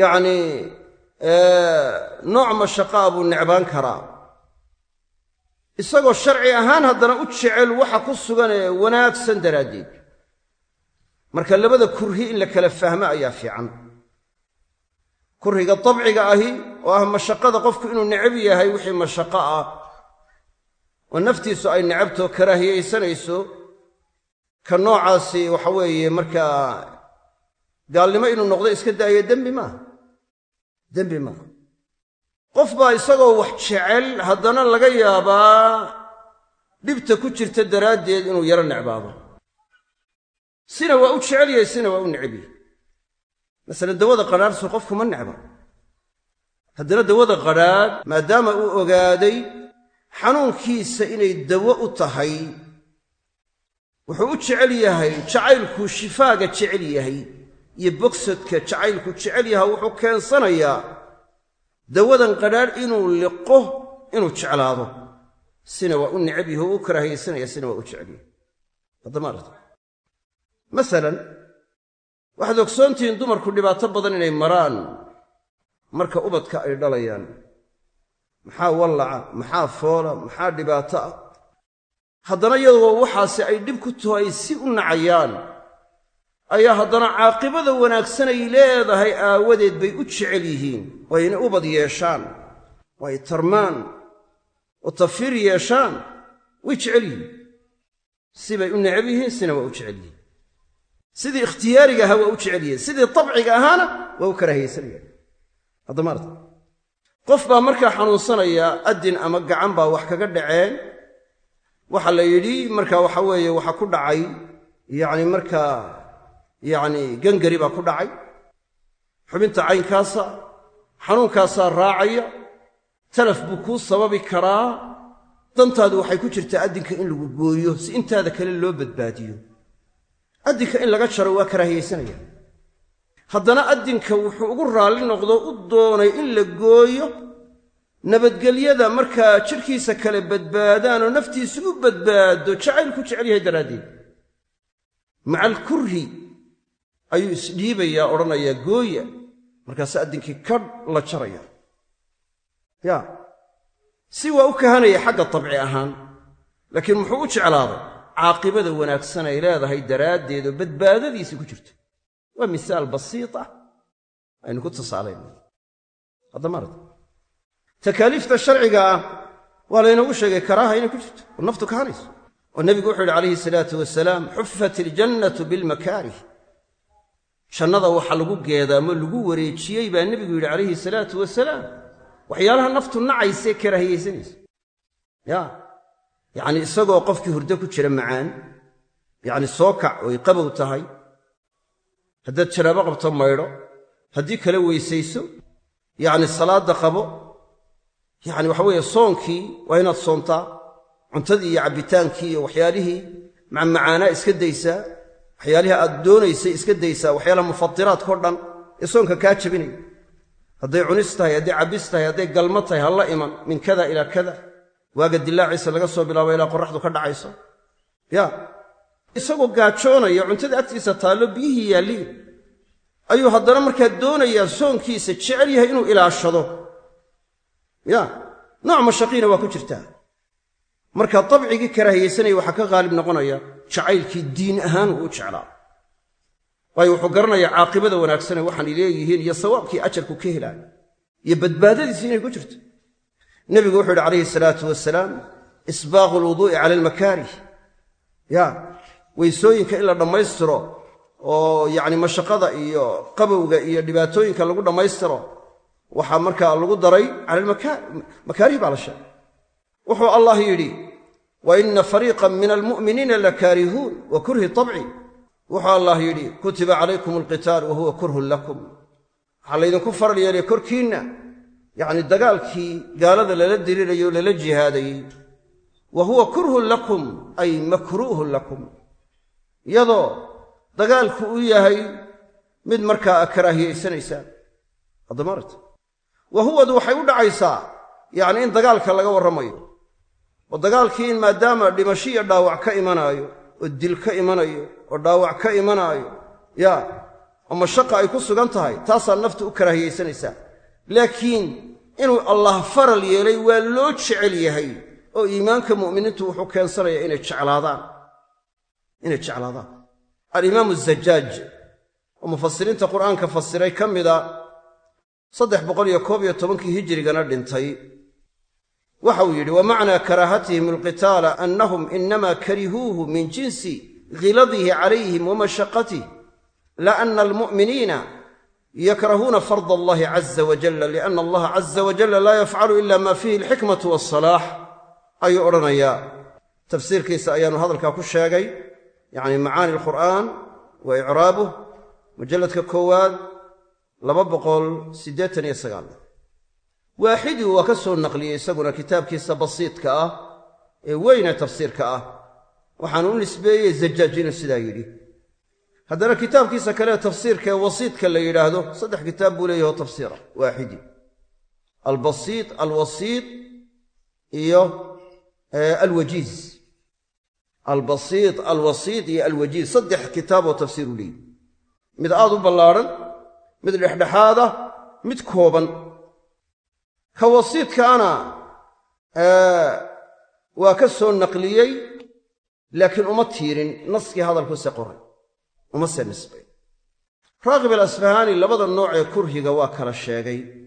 yacnii nooc mashaqaa buu necbaan karaa. Isagoo sharci ahaan haddana u jecel waxa ku sugan ee wanaagsan daraaddeed marka labada kurhi in la kala fahmo ayaa fiican. Kurhiga dabciga ahi oo ah mashaqada qofku inuu necab yahay wixii mashaqo ah oo naftiisu ay necabto karaahiyaysanayso ka noocaasi waxa weeye markaa gaalnimo inuu noqdo iska daayo dembi maaha dembi maaha qof baa isagoo wax jecel haddana laga yaabaa dhibta ku jirta daraaddeed inuu yaro necbaado sina waa u jecel yahay sina waa u yahay. Masalan dawada qadhaadhsu qofku ma necba haddana dawada qadhaadh maadaama uu ogaaday xanuunkiisa inay dawo u tahay wuxuu u jecel yahay jacaylkuu shifaaga jecel yahay iyo bogsadka jacaylku jecel yahay wuxuu keensanayaa dawadan qadhaadh inuu liqo inuu jeclaado. Sina waa u necab yahay oo u karaahaysanaya sina waa u jecel yahay masalan waxaad ogsoontihiin dumarku dhibaato badan inay maraan marka ubadka ay dhalayaan. Maxaa wallaca maxaa foola maxaa dhibaato ah? Haddana iyadoo waxaasi ay dhib ku taho ay si u nacayaan ayaa haddana caaqibada wanaagsan ay leedahay aawadeed bay u jecel yihiin. Waa ubad yeeshaan waa ay tarmaan oo tafiir yeeshaan way jecel yihiin. Sibay u necab yihiin sina waa u jecel yihiin sidii ikhtiyaariga ahaa waa u jecel yihiin. Sidii dabciga ahaana waa u karaahaysanayaan haddamaarta qof baa markaa xanuunsanaya addin ama gacan baa wax kaga dhaceen. Waxaa la yidhi markaa waxa weeye waxa ku dhacay yacni markaa yacni gangari baa ku dhacay. Xubinta caynkaasa xanuunkaasaa raacaya talaf buu kuu sababi karaa. Dantaadu waxay ku jirtaa addinka in lagu gooyo si intaada kale loo badbaadiyo addinka in laga jaro waa karaahiyaysanaya haddana addinka wuxuu ugu raalli noqdo u doonay in la gooyo nabadgelyada markaa jidhkiisa kale badbaadaan oo naftiisa u badbaado jacayl ku jecel yahay daraaddeed. Maca alkurhi ayuu isdhiibayaa odhanayaa gooya markaase addinkii kadh la jaraya. Ya si waa u kahanaya xagga tabci ahaan laakiin muxuu u jeclaaday caaqibada wanaagsan ay leedahay daraaddeed oo badbaadadiisii ku jirto waa misaal basiit ah. Aynu ku tusaalayna haddamaarad takaaliifta sharciga ah waa laynoogu sheegay karaaha inay ku jirto. Oo naftu kahanayso oo nebigu wuxuu yidhi calayhi salaatu wasalaam xufat iljannatu bilmakaarih jannada waxa lagu geedaamo lagu wareejiyey baa nebigu yidhi calayhi salaatu wasalaam. Waxyaalaha naftu nacaysee karaahiyaysanaysa ya yacni isagoo qofkii hurdo ku jira macaan yacni soo kac oy qabow tahay. Haddaad janaabo qabto maydho haddii kale weysayso yacni salaadda qabo yacni waxa weeye soonkii waa inaad soontaa cuntadii iyo cabbitaankii iyo waxyaalihii macmacaanaa iska daysaa waxyaalihii aad doonaysay iska daysaa waxyaalaha mufadiraadkao dhan ee soonka kaa jabinaya hadday cunis tahay hadday cabbis tahay hadday galmo tahay ha iman min kada ilaa kada waaga dilaaciisa laga soo bilaabo ilaa qoraxdu ka dhacayso. Ya isagoo gaajoonaya cuntada agtiisa taallo biyihii yaalliin ayuu haddana markaa doonayaa soonkiisa jecel yahay inuu ilaashado. Ya nooc mashaqiina waa ku jirtaa marka dabcigii karaahiyaysanaya waxaa ka qaalib noqonaya jacaylkii diin ahaan uu jeclaa. Waayo wuxuu garanayaa caaqibada wanaagsane waxaanay leeyihiin iyo sawaabkii ajarku ka helaayo iyo badbaadadiisi inay ku jirto nebigu wuxuu yidhi calayhi salaatu wasalaam isbaaqu lwuduu'i cala almakaarih. Ya weysooyinka in la dhammaystiro oo yacni mashaqada iyo qabowga iyo dhibaatooyinka lagu dhammaystiro waxaa markaa lagu daray cala almakaarih baa la sheegay. Wuxuu allah yidhi wa inna fariiqan min almu'miniina lakaarihuun wa kurhi tabci. Wuxuu allah yidhi kutiba calaykum alqitaal wa huwa kurhun lakum. Waxaa laydinku faral yeelay korkiinna yacni dagaalkii gaalada lala dirirayo lala jihaadayey wa huwa kurhun lakum ay makruuhun lakum. Iyadoo dagaalku u yahay mid markaa a karaahiyaysanaysaan haddamaarta wa huwadu waxay u dhacaysaa yacni in dagaalka laga warramayo. Oo dagaalkii in maadaama dhimasho iyo dhaawac ka imanaayo oo dil ka imanayo oo dhaawac ka imanaayo yaa oo mashaqa ay ku sugan tahay taasaa naftu u karaahiyaysanaysaa laakiin inuu allah faral yeelay waa loo jecel yahay oo iimaanka mu'miniintu wuxuu keensanayaa inay jeclaadaan. Inay jeclaadaan. Alimaamu zajaaj oo mufasiriinta qur'aanka fasiray ka mida saddex boqol iyo koob iyo tobankii hijrigana dhintay. Waxa uu yidhi wa macnaa karaahatihim alqitaala annahum inama karihuuhu min jinsi khiladihi calayhim wa mashaqatih la ana almu'miniina yakrahuuna fard allahi caza wajalla liana allaha caza wajalla laa yafcalu ila ma fihi alxikmatu walsalaax ayuu odhanayaa. Tafsiirkiisa ayaanu hadalkaa ku sheegay yacni macaani alqur'aan wa icraabuh mujalladka koowaad laba boqol siddeetan iyo sagaal. Waaxidii waa ka soo naqliyey isaguna kitaabkiisa basiidka ah ee weyne tafsiirka ah. Waxaanu u nisbeeyey zajaaj inuu sidaa yidhi haddana kitaabkiisa kale tafsiirka ee wasiidka la yidhaahdo saddex kitaab buu leeyaho tafsiira waaxidi. Albasiid alwasiid iyo alwajiiz. Albasiid alwasiid iyo alwajiiz saddex kitaaboo tafsiir u leeyihi mid aad u ballaadhan mid dhexdhexaada mid kooban. Ka wasiidkaana waa ka soo naqliyey laakiin uma tiirin naskii hadalkuse qoray uma se nisbay. Raaqib alasfahaani labada nooc ee kurhiga waa kala sheegay.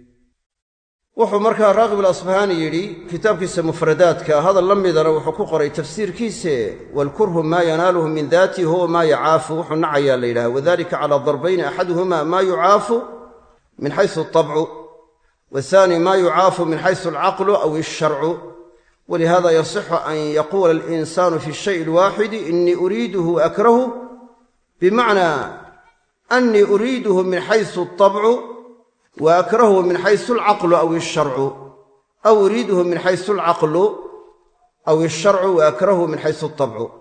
Wuxuu markaa raaqib alasfahaani yidhi kitaabkiisa mufradaadka hadal la midana wuxuu ku qoray tafsiirkiise waalkurhu maa yanaaluhu min daatihi huwa maa yacaafu wuxuu nacayaa la yidhaha wadalika cala darbayni axaduhuma maa yucaafu min xaysu atabcu wathani maa yucaafu min xaysu alcaqlu aw alsharcu walihada yasixu an yaquula alinsanu fi shayi alwaaxidi inii uriiduhu akrahu bimacnaa annii uriiduhu min xaysu atabcu wa akrahuhu min xaysu alcaqlu aw alsharcu aw uriiduhu min xaysu alcaqlu aw alsharcu wa akrahuhu min xaysu atabcu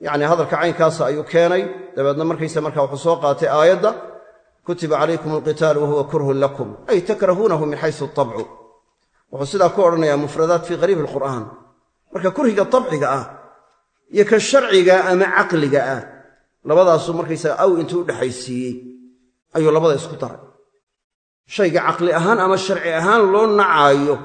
yacni hadalka caynkaasa ayuu keenay. Dabeedna markaysa markaa wuxuu soo qaatay aayadda kutiba calaykum alqitaalu wahuwa kurhun lakum. Ay takrahuunahu min xaysu atabcu wuxuu sidaa ku odhanayaa mufradaat fii qariib alqur'aan. Marka kurhiga tabciga ah iyo ka sharciga ama caqliga ah labadaasuu markaysaga aw intuu u dhexaysiiyey ayuu labada isku daray. Shayga caqli ahaan ama sharci ahaan loo nacaayo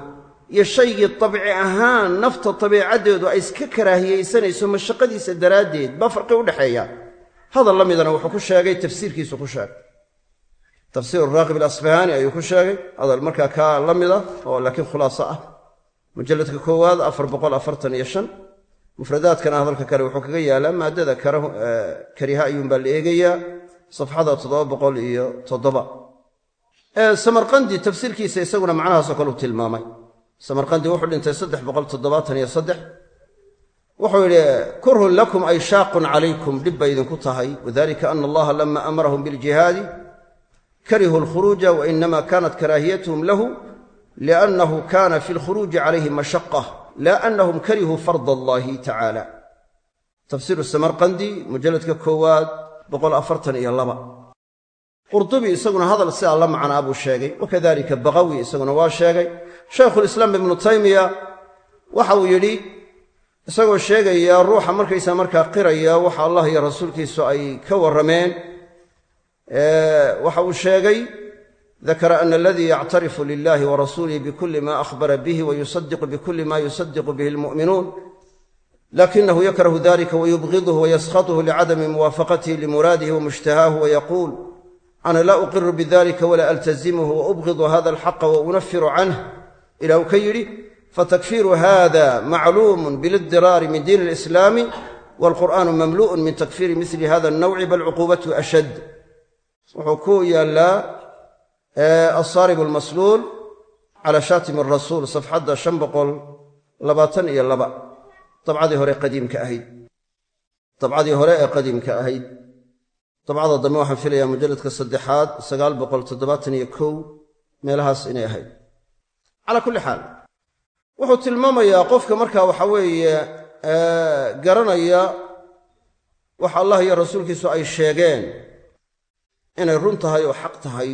iyo shaygii tabci ahaan nafta dabiicaddeedu ay iska karaahiyaysanayso mashaqadiisa daraaddeed baa farqi u dhexeeya hadal la midana wuxuu ku sheegay tafsiirkiisu ku sheegay. Tafsiir raaqib alasfahaani ayuu ku sheegay hadal markaa kaa la mid ah oo laakiin khulaaso ah. Mujalladka koowaad afar boqol afartan iyo shan mufradaadkana hadalka kale wuxuu kaga yaalaa maadada kariha ayuunbaa la eegayaa safxada toddoba boqol iyo toddoba. Samarqandi tafsiirkiisa isaguna macnahaasoo kale u tilmaamay. Samarqandi wuxuu dhintay saddex boqol toddobaatan iyo saddex. Wuxuu yidhi kurhun lakum ay shaaqun calaykum dhib bay idinku tahay. Wadalika ana allaha lama amarahum biljihaadi karihuu alkhuruuja wainama kanat karaahiyatuhum lahu liannahu kana fi lkhuruuji calayhim mashaqa la anahum karihuu fard allahi tacaala tafsiiru samarqandi mujalladka koowaad qurdubi isaguna hadal sidaa la macnaa buu sheegay wakadalika baqawi isaguna waa sheegay shaykhulislaam ibnu taymiya waxa uu yidhi isagoo sheegaya ruuxa markaysa markaa qiraya waxa allah iyo rasuulkiisu ay ka warrameen waxa uu sheegay dakara ana aladii yactarifu lilahi wa rasuulihi bikuli ma akhbara bihi wayusadiqu bikuli ma yusadiqu bihi almu'minuun lakinahu yakrahu dalika wayubgidhu wayaskhaطhu licadami muwaafaqatihi limuraadihi wamushtahaahu wayaquul ana laa uqiru bidalika walaa altazimuhu waubgidu hada alxaqa waunafiru canh ila uu ka yidhi fatakfiiru hada macluumun bilidiraari min diin alislaami walqur'aanu mamlu'un min takfiiri mili hada alnawci bal cuquubatu ashad wuxuu ku yaallaa asaarib almasluul cala shaatim arasuul safxadda shan boqol labaatan iyo laba. Dabcadii hore qadiimka ahayd. Dabcadii hore ee qadiimka ahayd. Dabcada dambe waxaan filayaa mujalladka saddexaad sagaal boqol toddobaatan iyo kow meelahaas inay ahayd. Calaa kulli xaal wuxuu tilmaamayaa qofka markaa waxa weeye garanaya wax allah iyo rasuulkiisu ay sheegeen inay run tahay oo xaq tahay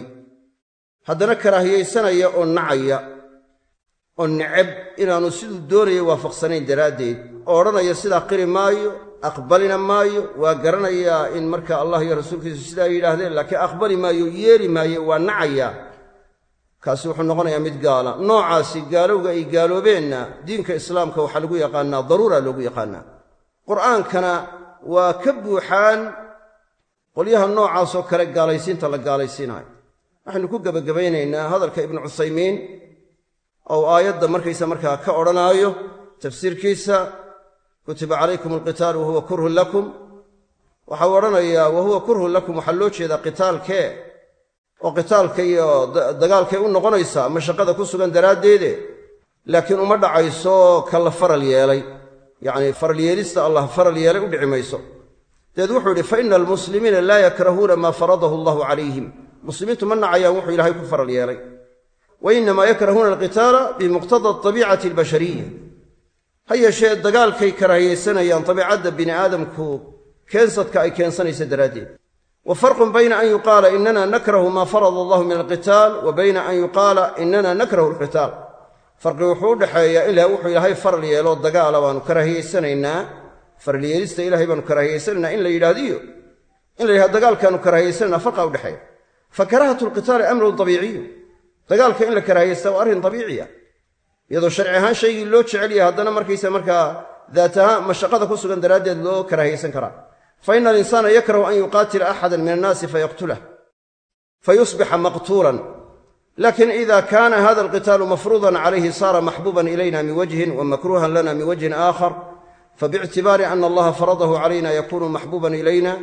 haddana karaahiyaysanaya oo nacaya oo necab inaanu siduu doonaya waafaqsanayn daraaddeed oo odhanaya sidaa qiri maayo aqbalina maayo waa garanayaa in marka allah iyo rasuulkiisu sidaa yidhaahdeen laakiin aqbali maayo yeeli maayo waa nacaya. Kaasi wuxuu noqonayaa mid gaala. Noocaasi gaalowga ay gaaloobeenna diinka islaamka waxaa lagu yaqaanaa daruura loogu yaqaanaa qur'aankana waa ka buuxaan qolyaha noocaasoo kale gaalaysiinta la gaalaysiinayo waxaynu ku gebagabaynaynaa hadalka ibnu cuthaymiin ou aayadda markaysa markaa ka odhanaayo tafsiirkiisa kutiba calaykum alqitaalu wahuwa kurhun lakum. Waxau odhanayaa wahuwa kurhun lakum waxaa loo jeedaa qitaalkee oo qitaalka iyo dagaalkay u noqonaysaa mashaqada ku sugan daraaddeede. Laakiin uma dhacayso ka la faral yeelay. Yacnii faral yeelista allah faral yeelay u dhici mayso. Dabeed wuxuu yidhi fa ina almuslimiina laa yakrahuuna maa faradahu allahu calayhim muslimiintu ma nacayaan wuxuu ilaahay ku faral yeelay. Wa inamaa yakrahuuna alqitaala bimuqtada abiicati albashariya ha yeeshee dagaalkay karaahiyaysanayaan dabiicadda bini aadamku keensadka ay keensanaysa daraaddeed. Wa farqun bayna an yuqaala inana nakrahu maa farada allahu min alqitaal wa bayna an yuqaala inana nakrahu alqitaal. Farqi wuxuu u dhexeeyaa ilaa wuxuu ilaahay faral yeelo dagaala baanu karaahiyaysanaynaa faral yeelista ilahay baanu karaahiyaysanaynaa in la yidhaahdiyo in la yidhahdo dagaalkaanu karaahiyaysanayna farqa udhexeeya fa karaahatu alqitaali amrun dabiiciyu. Dagaalka in la karaahiyaysta waa arrin dabiiciya. Iyadoo sharci ahaan shaygii loo jecel yahay haddana markaysa markaa daat ahaan mashaqada ku sugan daraaddeed loo karaahiyaysan karaa. Fa ina alinsaana yakrahu an yuqaatila axadan min annaasi fayaqtulah. Fayusbixa maqtuulan. Lakin ida kana hada alqitaalu mafruudan calayhi saara maxbuuban ilayna min wajhin wa makruuhan lana min wajhin aakhar fabiictibaari ana allaha faradahu calayna yakunu maxbuuban ilayna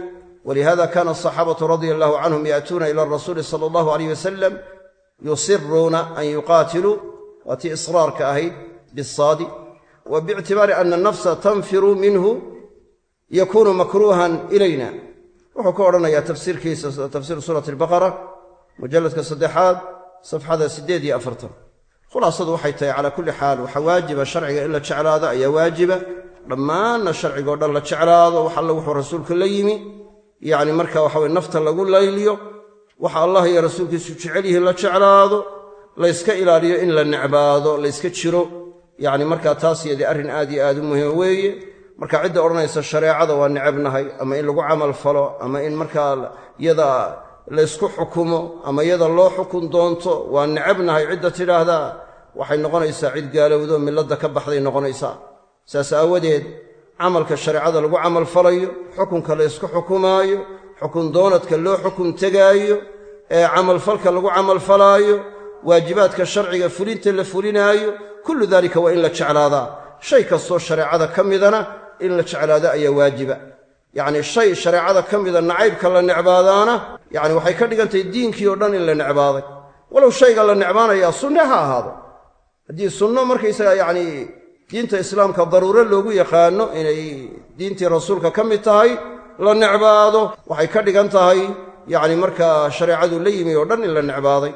asaxaabatu radia allahu canhum yaatuuna ila arasuuli sala allahu alayh wasalam yusiruuna an yuqaatiluu waa tii israarka ahayd bisaadi wa biictibaari ana anafsa tanfiru minhu yakunu makruuhan ilayna wuxuu ka odhanayaa tafsiirkiisa tafsiiru suurati albaqara mujalladka saddexaad safxada siddeed iyo afartan khulaasadu waxay tahay calaa kulli xaal waxaa waajiba sharciga in la jeclaado ayaa waajiba dhammaanna sharcigao dhan la jeclaado wax alle wuxuu rasuulka la yimi yacni marka waxa weye nafta lagu layliyo waxa allah iyo rasuulkiisu jecel yihiin la jeclaado layska ilaaliyo in la necbaado layska jiro. Yacni markaa taas yadii arrin aad iyo aad u muhiima weeye. Marka cidda odhanaysa shareecada waa necabnahay ama in lagu camal falo ama in markaa yada laysku xukumo ama iyada loo xukun doonto waa necabnahay cidda tidhaahdaa. Waxay noqonaysaa cid gaalowdo milladda ka baxday noqonaysaa. Saas aawadeed camalka shareecada lagu camal falayo xukunka laysku xukumaayo xukun doonadka loo xukun tegaayo ee camalfalka lagu camalfalaayo waajibaadka sharciga fulinta la fulinaayo kullu daalika waa in la jeclaadaa. Shay kastoo shareecada ka midana in la jeclaado ayaa waajiba. Yacni shay shareecada ka mida nacaybka la necbaadaana yacni waxay ka dhigantahay diinkii oo dhan in la necbaaday. Walow shayga la necbaanayaa sunne ha ahaado. Haddii sunno markaysaga yacni diinta islaamka daruuro loogu yaqaano inay diintii rasuulka ka mid tahay la necbaado waxay ka dhigan tahay yacni markaa shareecadu la yimi oo dhan in la necbaaday.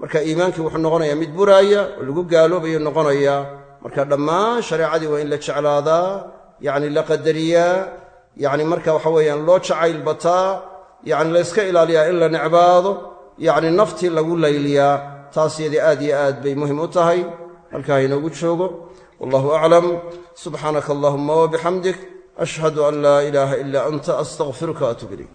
Marka iimaankii wuxuu noqonayaa mid buraaya oo lagu gaaloobayo noqonayaa. Marka dhammaan shareecadii waa in la jeclaadaa yacni la qadariyaa yacni marka waxa weeyaan loo jacayl bataa yacni la yska ilaaliyaa in la necbaado yacni naftii lagu layliyaa. Taas yadii aad iyo aad bay muhiim u tahay. Halkaa inoogu joogo wallahu aclam subxaanaka allahuma wabixamdik ashhadu an laa ilaaha ilaa anta astaqfiruka waatuub ilayk